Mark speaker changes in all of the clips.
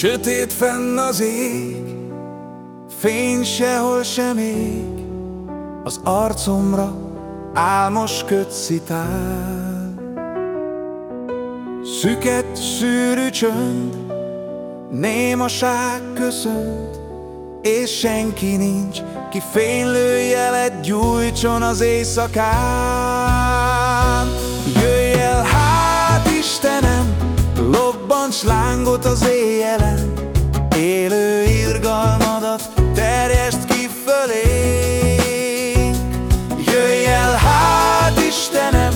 Speaker 1: Sötét fenn az ég, fény sehol sem ég, Az arcomra álmos kötszitál. Szüket szűrű csönd, némaság köszönt, És senki nincs, ki fénylő jelet gyújtson az éjszakán. Lobbancs lángot az éjjelen, Élő irgalmadat terjeszt ki fölé. Jöjj el hát Istenem,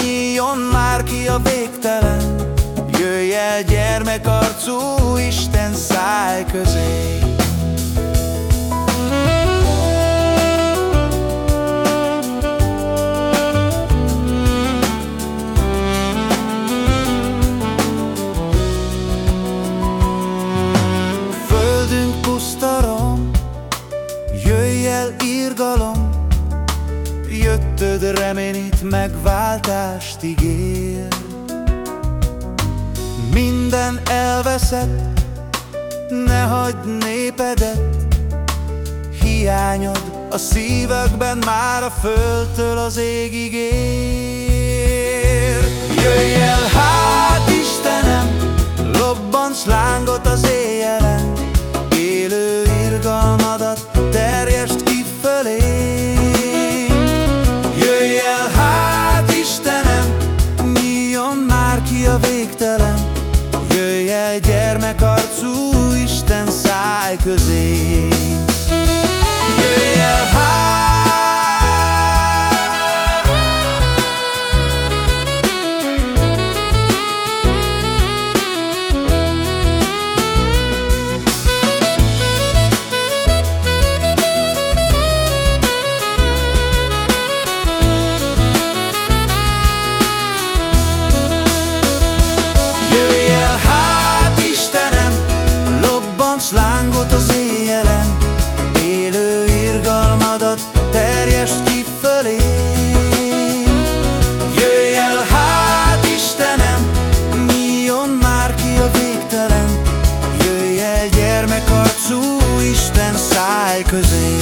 Speaker 1: nyíljon már ki a végtelen, Jöjj el gyermekarcú Jöttöd reményit, megváltást ígér. Minden elveszett, ne hagyd népedet. Hiányod a szívekben már a földtől az égig ér. Jöjj el hát Istenem, lobbants lángot az éjjelen Jöjj el gyermekarcú Isten száj közé. Jöjj cause they.